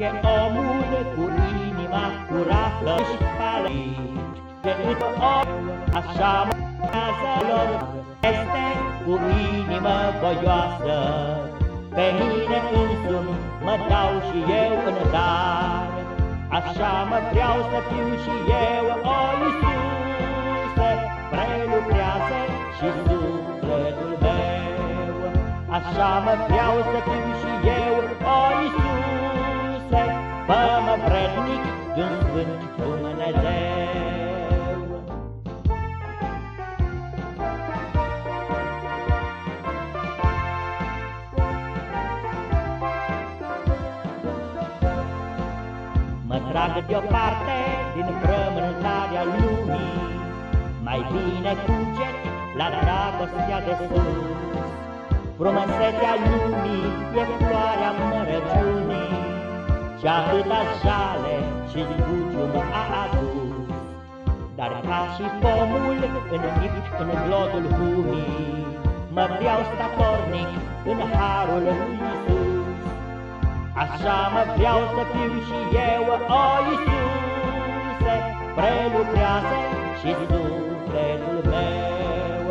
Zice omul cu inima curată și palici Că îți om așa mânează lor Este cu inima voioasă. Pe mine însumi mă dau și eu în dar. Așa mă vreau să fiu și eu, o Iisuse Prelucrează și sufletul meu. Așa mă vreau să fiu și eu Fă-mă vrednic de-un Sfânt Dumnezeu. Mă trag deoparte din frământarea lumii Mai bine cuget la dragostea de sus. Frumusețea lumii e floarea mărăciunii Și atâta jale și zbucium a adus. Dar ca și pomul înfipt în glodul humii Mă vreau statornic în harul lui Iisus. Așa mă vreau să fiu și eu, o Iisuse Prelucrează și sufletul meu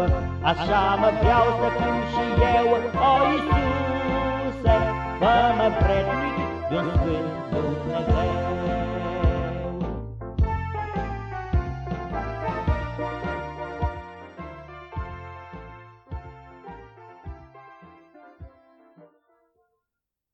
Așa mă vreau să fiu și eu, o Iisuse Fă-mă vrednic de-un Sfânt Dumnezeu